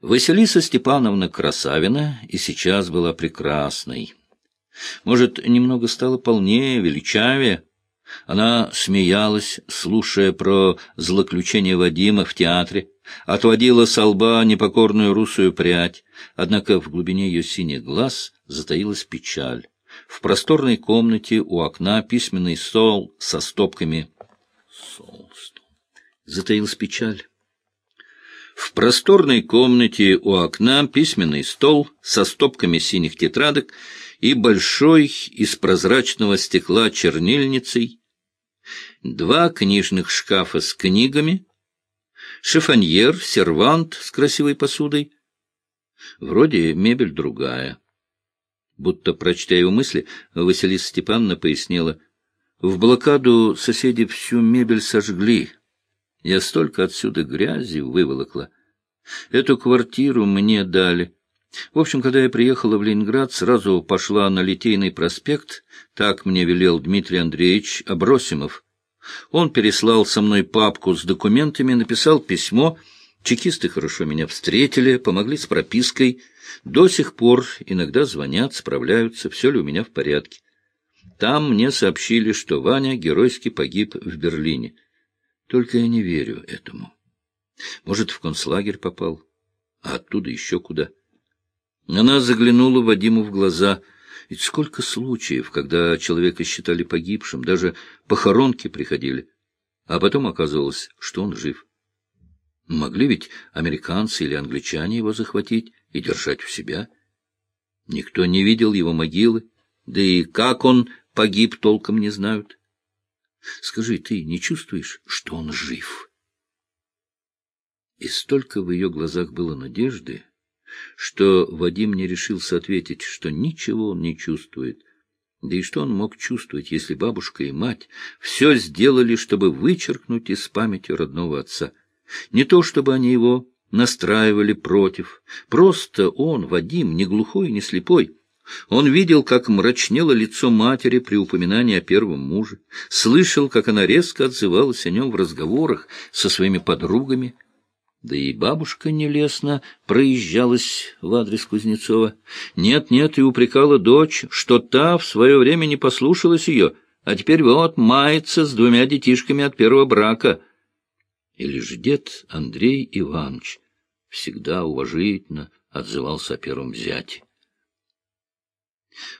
Василиса Степановна Красавина и сейчас была прекрасной. Может, немного стала полнее, величавее. Она смеялась, слушая про злоключение Вадима в театре, отводила со лба непокорную русую прядь, однако в глубине ее синих глаз затаилась печаль. В просторной комнате у окна письменный стол со стопками... Стол, стол. Затаилась печаль. В просторной комнате у окна письменный стол со стопками синих тетрадок и большой из прозрачного стекла чернильницей, два книжных шкафа с книгами, шифоньер, сервант с красивой посудой. Вроде мебель другая. Будто, прочтя его мысли, Василиса Степановна пояснила, «В блокаду соседи всю мебель сожгли». Я столько отсюда грязи выволокла. Эту квартиру мне дали. В общем, когда я приехала в Ленинград, сразу пошла на Литейный проспект, так мне велел Дмитрий Андреевич Абросимов. Он переслал со мной папку с документами, написал письмо. Чекисты хорошо меня встретили, помогли с пропиской. До сих пор иногда звонят, справляются, все ли у меня в порядке. Там мне сообщили, что Ваня геройски погиб в Берлине. Только я не верю этому. Может, в концлагерь попал, а оттуда еще куда. Она заглянула Вадиму в глаза. Ведь сколько случаев, когда человека считали погибшим, даже похоронки приходили, а потом оказывалось, что он жив. Могли ведь американцы или англичане его захватить и держать у себя. Никто не видел его могилы, да и как он погиб, толком не знают. Скажи, ты не чувствуешь, что он жив? И столько в ее глазах было надежды, что Вадим не решился ответить, что ничего он не чувствует. Да и что он мог чувствовать, если бабушка и мать все сделали, чтобы вычеркнуть из памяти родного отца? Не то, чтобы они его настраивали против. Просто он, Вадим, не глухой, не слепой, он видел, как мрачнело лицо матери при упоминании о первом муже, слышал, как она резко отзывалась о нем в разговорах со своими подругами, да и бабушка нелестно проезжалась в адрес Кузнецова. Нет-нет, и упрекала дочь, что та в свое время не послушалась ее, а теперь вот мается с двумя детишками от первого брака. Или же дед Андрей Иванович всегда уважительно отзывался о первом зяте.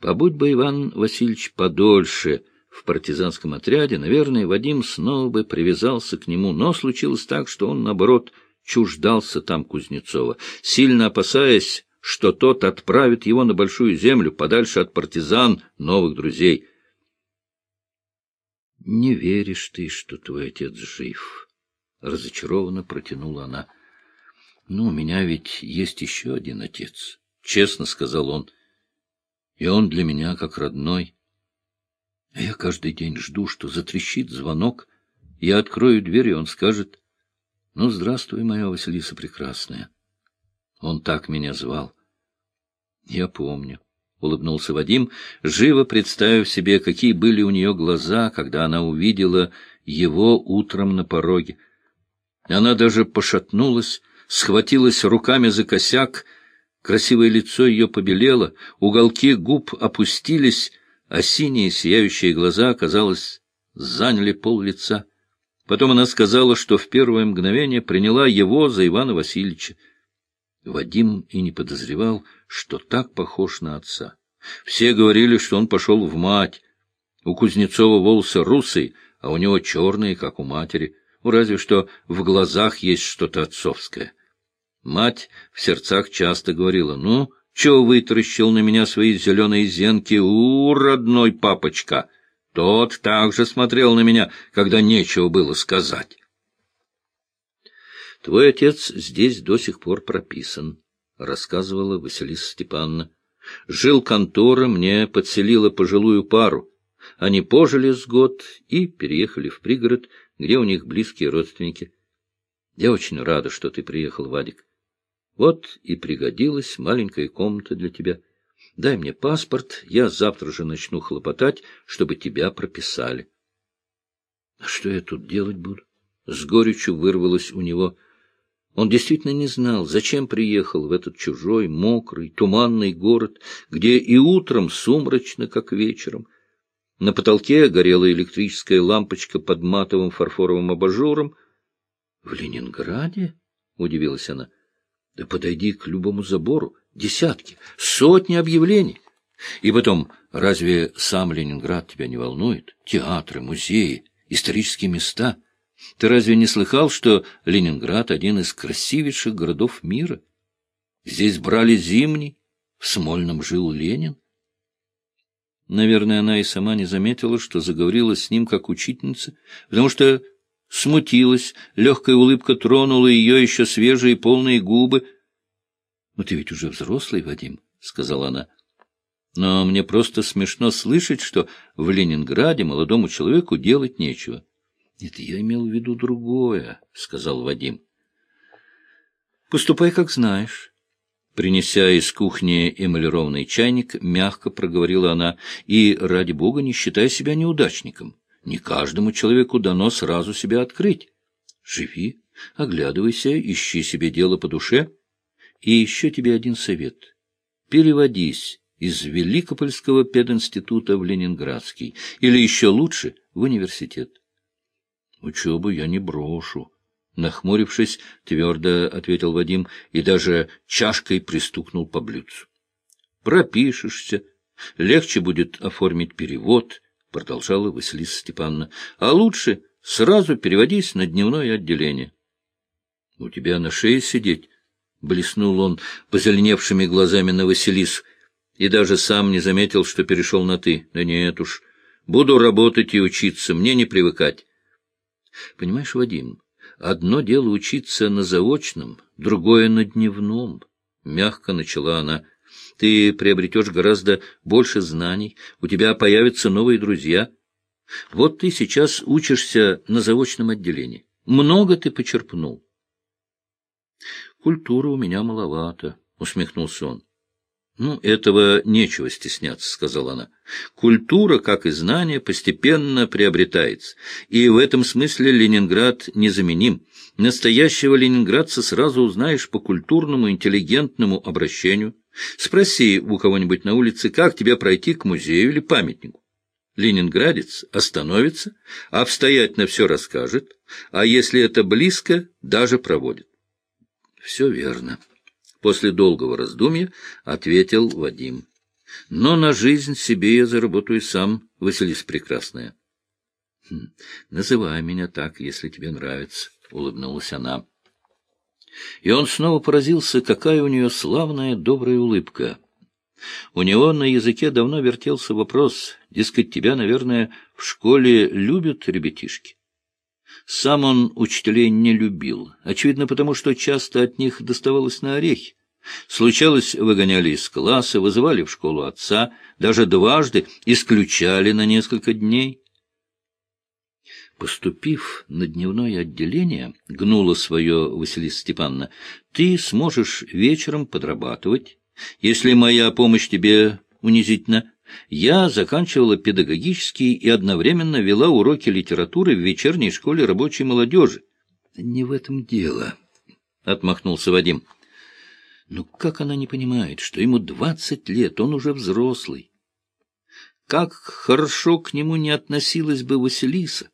Побудь бы Иван Васильевич подольше в партизанском отряде, наверное, Вадим снова бы привязался к нему, но случилось так, что он, наоборот, чуждался там Кузнецова, сильно опасаясь, что тот отправит его на большую землю, подальше от партизан, новых друзей. — Не веришь ты, что твой отец жив? — разочарованно протянула она. — Ну, у меня ведь есть еще один отец, — честно сказал он. — и он для меня как родной. А я каждый день жду, что затрещит звонок, я открою дверь, и он скажет, «Ну, здравствуй, моя Василиса Прекрасная». Он так меня звал. Я помню. — улыбнулся Вадим, живо представив себе, какие были у нее глаза, когда она увидела его утром на пороге. Она даже пошатнулась, схватилась руками за косяк, Красивое лицо ее побелело, уголки губ опустились, а синие сияющие глаза, казалось, заняли пол лица. Потом она сказала, что в первое мгновение приняла его за Ивана Васильевича. Вадим и не подозревал, что так похож на отца. Все говорили, что он пошел в мать. У Кузнецова волосы русые, а у него черные, как у матери. Ну, разве что в глазах есть что-то отцовское. Мать в сердцах часто говорила, «Ну, чего вытаращил на меня свои зеленые зенки, у, родной папочка?» Тот также смотрел на меня, когда нечего было сказать. — Твой отец здесь до сих пор прописан, — рассказывала Василиса Степановна. — Жил контора, мне подселила пожилую пару. Они пожили с год и переехали в пригород, где у них близкие родственники. Я очень рада, что ты приехал, Вадик. Вот и пригодилась маленькая комната для тебя. Дай мне паспорт, я завтра же начну хлопотать, чтобы тебя прописали. — А что я тут делать буду? С горечью вырвалось у него. Он действительно не знал, зачем приехал в этот чужой, мокрый, туманный город, где и утром сумрачно, как вечером. На потолке горела электрическая лампочка под матовым фарфоровым абажуром. — В Ленинграде? — удивилась она. — Да подойди к любому забору. Десятки, сотни объявлений. И потом, разве сам Ленинград тебя не волнует? Театры, музеи, исторические места — ты разве не слыхал, что Ленинград — один из красивейших городов мира? Здесь брали зимний, в Смольном жил Ленин. Наверное, она и сама не заметила, что заговорила с ним как учительница, потому что смутилась, легкая улыбка тронула ее еще свежие полные губы. — Но ты ведь уже взрослый, Вадим, — сказала она. — Но мне просто смешно слышать, что в Ленинграде молодому человеку делать нечего. —— Это я имел в виду другое, — сказал Вадим. — Поступай, как знаешь. Принеся из кухни эмалированный чайник, мягко проговорила она, — и, ради бога, не считай себя неудачником. Не каждому человеку дано сразу себя открыть. Живи, оглядывайся, ищи себе дело по душе. И еще тебе один совет. Переводись из Великопольского пединститута в Ленинградский, или еще лучше — в университет. Учебу я не брошу. Нахмурившись, твердо ответил Вадим и даже чашкой пристукнул по блюдцу. Пропишешься, легче будет оформить перевод, продолжала Василиса Степановна. А лучше сразу переводись на дневное отделение. У тебя на шее сидеть, блеснул он позеленевшими глазами на Василису, и даже сам не заметил, что перешел на «ты». Да нет уж, буду работать и учиться, мне не привыкать. Понимаешь, Вадим, одно дело учиться на заочном, другое на дневном. Мягко начала она. Ты приобретешь гораздо больше знаний, у тебя появятся новые друзья. Вот ты сейчас учишься на заочном отделении. Много ты почерпнул. Культуры у меня маловато, усмехнулся он. «Ну, этого нечего стесняться», — сказала она. «Культура, как и знание, постепенно приобретается, и в этом смысле Ленинград незаменим. Настоящего ленинградца сразу узнаешь по культурному, интеллигентному обращению. Спроси у кого-нибудь на улице, как тебе пройти к музею или памятнику. Ленинградец остановится, обстоятельно все расскажет, а если это близко, даже проводит». «Все верно». После долгого раздумья ответил Вадим. Но на жизнь себе я заработаю сам, Василиса Прекрасная. «Хм, — Называй меня так, если тебе нравится, — улыбнулась она. И он снова поразился, какая у нее славная, добрая улыбка. У него на языке давно вертелся вопрос, дескать, тебя, наверное, в школе любят ребятишки. Сам он учителей не любил, очевидно, потому что часто от них доставалось на орехи. Случалось, выгоняли из класса, вызывали в школу отца, даже дважды исключали на несколько дней. Поступив на дневное отделение, гнула свое Василиса Степановна, ты сможешь вечером подрабатывать, если моя помощь тебе унизительна. Я заканчивала педагогический и одновременно вела уроки литературы в вечерней школе рабочей молодежи. — Не в этом дело, — отмахнулся Вадим. — Ну как она не понимает, что ему двадцать лет, он уже взрослый? Как хорошо к нему не относилась бы Василиса,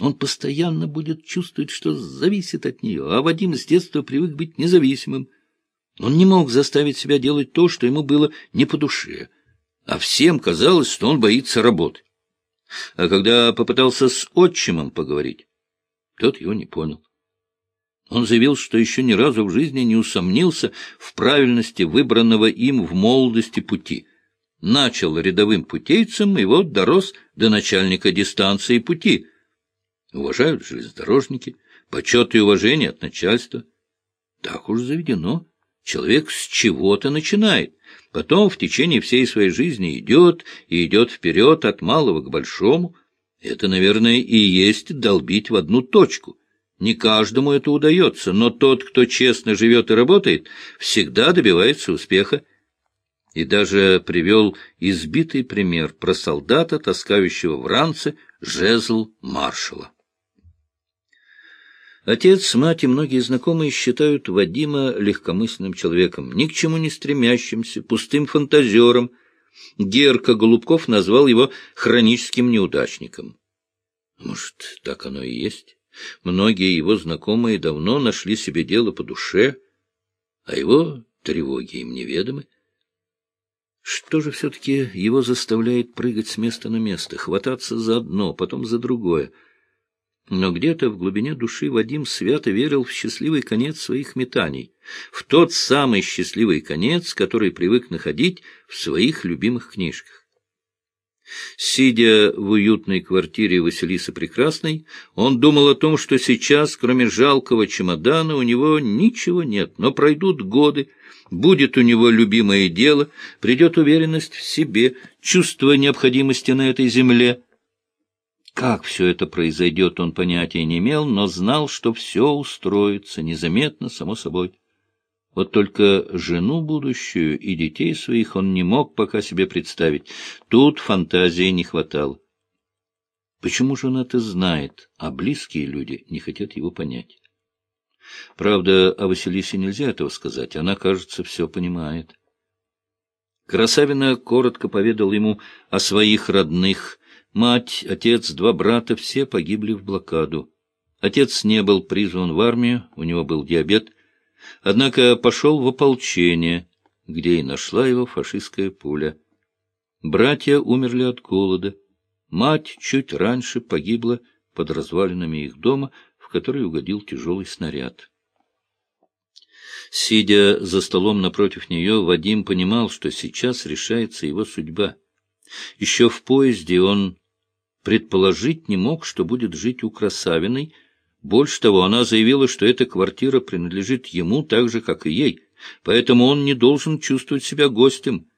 он постоянно будет чувствовать, что зависит от нее, а Вадим с детства привык быть независимым. Он не мог заставить себя делать то, что ему было не по душе — а всем казалось, что он боится работы. А когда попытался с отчимом поговорить, тот его не понял. Он заявил, что еще ни разу в жизни не усомнился в правильности выбранного им в молодости пути. Начал рядовым путейцем и вот дорос до начальника дистанции пути. Уважают железнодорожники, почет и уважение от начальства. Так уж заведено. Человек с чего-то начинает. Потом в течение всей своей жизни идет и идет вперед от малого к большому. Это, наверное, и есть долбить в одну точку. Не каждому это удается, но тот, кто честно живет и работает, всегда добивается успеха. И даже привел избитый пример про солдата, таскающего в ранце жезл маршала. Отец, мать и многие знакомые считают Вадима легкомысленным человеком, ни к чему не стремящимся, пустым фантазером. Герка Голубков назвал его хроническим неудачником. Может, так оно и есть? Многие его знакомые давно нашли себе дело по душе, а его тревоги им неведомы. Что же все-таки его заставляет прыгать с места на место, хвататься за одно, потом за другое? Но где-то в глубине души Вадим свято верил в счастливый конец своих метаний, в тот самый счастливый конец, который привык находить в своих любимых книжках. Сидя в уютной квартире Василисы Прекрасной, он думал о том, что сейчас, кроме жалкого чемодана, у него ничего нет, но пройдут годы, будет у него любимое дело, придет уверенность в себе, чувство необходимости на этой земле. Как все это произойдет, он понятия не имел, но знал, что все устроится незаметно, само собой. Вот только жену будущую и детей своих он не мог пока себе представить. Тут фантазии не хватало. Почему же он это знает, а близкие люди не хотят его понять? Правда, о Василисе нельзя этого сказать. Она, кажется, все понимает. Красавина коротко поведал ему о своих родных. Мать, отец, два брата — все погибли в блокаду. Отец не был призван в армию, у него был диабет — Однако пошел в ополчение, где и нашла его фашистская пуля. Братья умерли от голода. Мать чуть раньше погибла под развалинами их дома, в который угодил тяжелый снаряд. Сидя за столом напротив нее, Вадим понимал, что сейчас решается его судьба. Еще в поезде он предположить не мог, что будет жить у Красавиной, больше того, она заявила, что эта квартира принадлежит ему так же, как и ей, поэтому он не должен чувствовать себя гостем.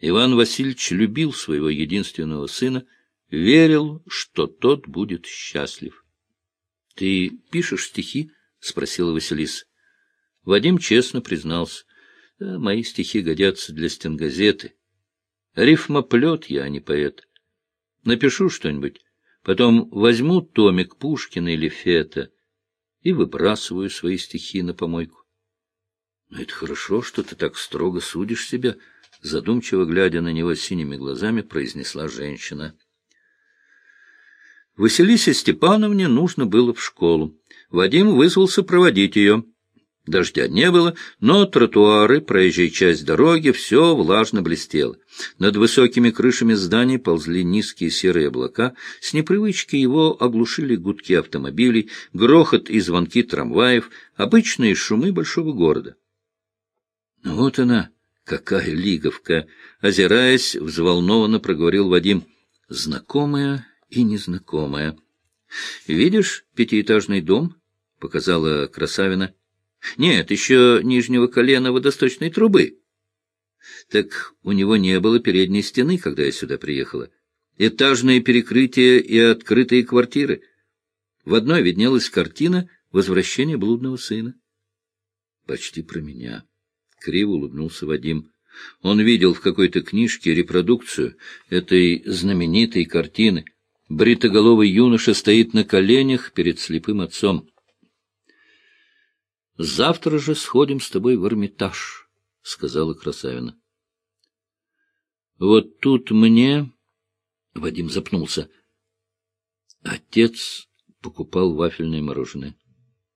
Иван Васильевич любил своего единственного сына, верил, что тот будет счастлив. — Ты пишешь стихи? — спросила Василиса. Вадим честно признался. Мои стихи годятся для стенгазеты. Рифмоплет я, а не поэт. Напишу что-нибудь, Потом возьму томик Пушкина или Фета и выбрасываю свои стихи на помойку. Но это хорошо, что ты так строго судишь себя, задумчиво глядя на него синими глазами, произнесла женщина. Василисе Степановне нужно было в школу. Вадим вызвался проводить ее. Дождя не было, но тротуары, проезжая часть дороги, все влажно блестело. Над высокими крышами зданий ползли низкие серые облака, с непривычки его оглушили гудки автомобилей, грохот и звонки трамваев, обычные шумы большого города. «Вот она, какая лиговка!» — озираясь, взволнованно проговорил Вадим. «Знакомая и незнакомая». «Видишь пятиэтажный дом?» — показала Красавина. Нет, еще нижнего колена водосточной трубы. Так у него не было передней стены, когда я сюда приехала. Этажные перекрытия и открытые квартиры. В одной виднелась картина «Возвращение блудного сына». Почти про меня. Криво улыбнулся Вадим. Он видел в какой-то книжке репродукцию этой знаменитой картины. Бритоголовый юноша стоит на коленях перед слепым отцом. — Завтра же сходим с тобой в Эрмитаж, — сказала Красавина. — Вот тут мне... — Вадим запнулся. Отец покупал вафельное мороженое.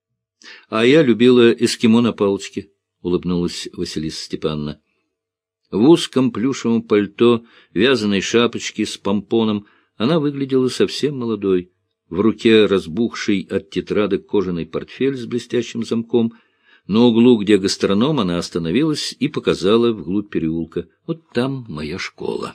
— А я любила эскимо на палочке, — улыбнулась Василиса Степановна. В узком плюшевом пальто, вязаной шапочке с помпоном она выглядела совсем молодой. В руке разбухший от тетрадок кожаный портфель с блестящим замком. На углу, где гастроном, она остановилась и показала вглубь переулка. Вот там моя школа.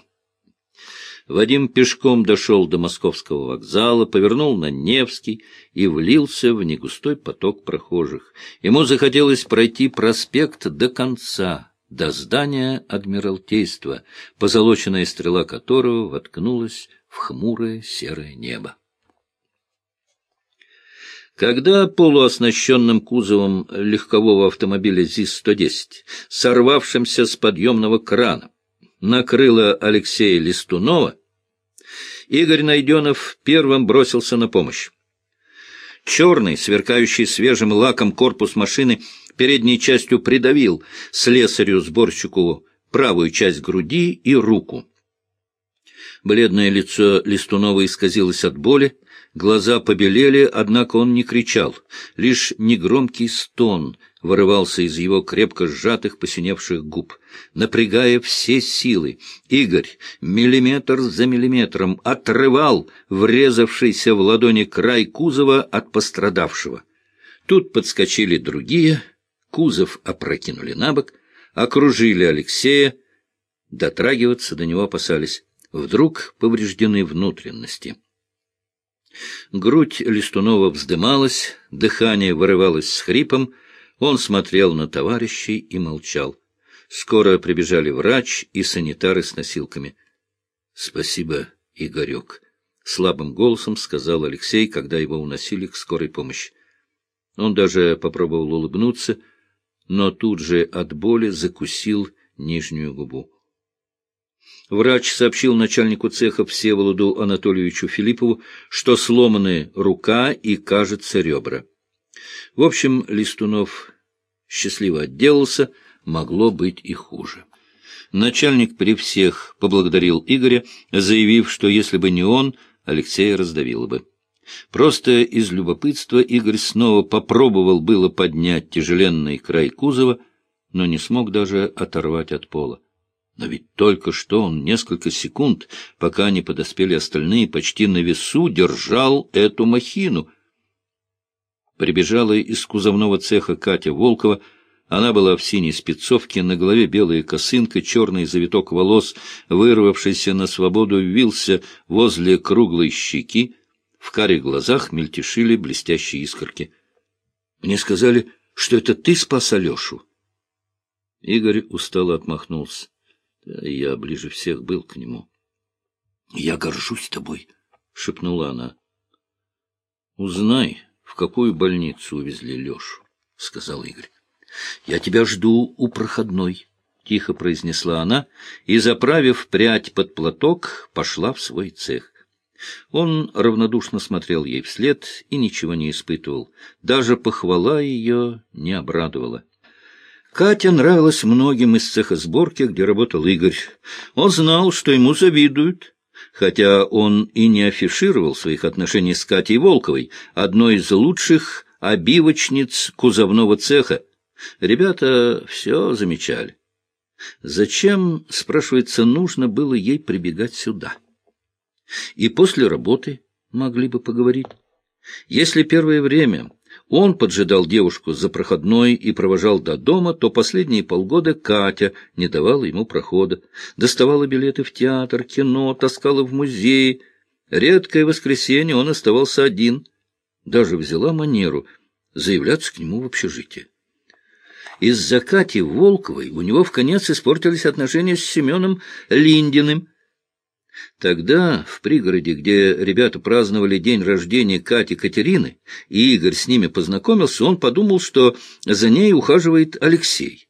Вадим пешком дошел до московского вокзала, повернул на Невский и влился в негустой поток прохожих. Ему захотелось пройти проспект до конца, до здания Адмиралтейства, позолоченная стрела которого воткнулась в хмурое серое небо. Когда полуоснащенным кузовом легкового автомобиля ЗИС-110, сорвавшимся с подъемного крана, накрыло Алексея Листунова, Игорь Найденов первым бросился на помощь. Черный, сверкающий свежим лаком корпус машины, передней частью придавил слесарю-сборщику правую часть груди и руку. Бледное лицо Листунова исказилось от боли, глаза побелели, однако он не кричал. Лишь негромкий стон вырывался из его крепко сжатых, посиневших губ. Напрягая все силы, Игорь миллиметр за миллиметром отрывал врезавшийся в ладони край кузова от пострадавшего. Тут подскочили другие, кузов опрокинули на бок, окружили Алексея, дотрагиваться до него опасались. Вдруг повреждены внутренности. Грудь Листунова вздымалась, дыхание вырывалось с хрипом, он смотрел на товарищей и молчал. Скоро прибежали врач и санитары с носилками. — Спасибо, Игорек, — слабым голосом сказал Алексей, когда его уносили к скорой помощи. Он даже попробовал улыбнуться, но тут же от боли закусил нижнюю губу. Врач сообщил начальнику цеха Всеволоду Анатольевичу Филиппову, что сломаны рука и, кажется, ребра. В общем, Листунов счастливо отделался, могло быть и хуже. Начальник при всех поблагодарил Игоря, заявив, что если бы не он, Алексея раздавило бы. Просто из любопытства Игорь снова попробовал было поднять тяжеленный край кузова, но не смог даже оторвать от пола. Но ведь только что он несколько секунд, пока не подоспели остальные, почти на весу держал эту махину. Прибежала из кузовного цеха Катя Волкова. Она была в синей спецовке, на голове белая косынка, черный завиток волос, вырвавшийся на свободу, вился возле круглой щеки. В карих глазах мельтешили блестящие искорки. — Мне сказали, что это ты спас Алешу. Игорь устало отмахнулся. Я ближе всех был к нему. — Я горжусь тобой, — шепнула она. — Узнай, в какую больницу увезли Лешу, — сказал Игорь. — Я тебя жду у проходной, — тихо произнесла она и, заправив прядь под платок, пошла в свой цех. Он равнодушно смотрел ей вслед и ничего не испытывал. Даже похвала ее не обрадовала. Катя нравилась многим из цеха сборки, где работал Игорь. Он знал, что ему завидуют, хотя он и не афишировал своих отношений с Катей Волковой, одной из лучших обивочниц кузовного цеха. Ребята все замечали. Зачем, спрашивается, нужно было ей прибегать сюда? И после работы могли бы поговорить. Если первое время он поджидал девушку за проходной и провожал до дома, то последние полгода Катя не давала ему прохода, доставала билеты в театр, кино, таскала в музей. Редкое воскресенье он оставался один. Даже взяла манеру заявляться к нему в общежитие. Из-за Кати Волковой у него в конец испортились отношения с Семеном Линдиным, Тогда, в пригороде, где ребята праздновали день рождения Кати Катерины, и Игорь с ними познакомился, он подумал, что за ней ухаживает Алексей.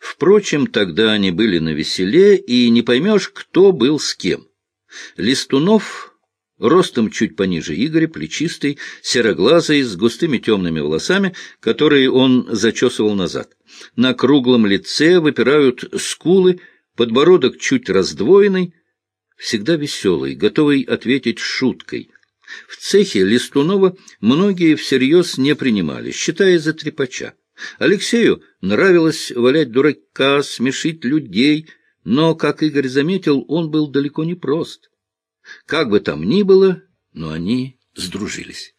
Впрочем, тогда они были на веселе, и не поймешь, кто был с кем. Листунов, ростом чуть пониже Игоря, плечистый, сероглазый, с густыми темными волосами, которые он зачесывал назад. На круглом лице выпирают скулы, подбородок чуть раздвоенный, всегда веселый, готовый ответить шуткой. В цехе Листунова многие всерьез не принимали, считая за трепача. Алексею нравилось валять дурака, смешить людей, но, как Игорь заметил, он был далеко не прост. Как бы там ни было, но они сдружились.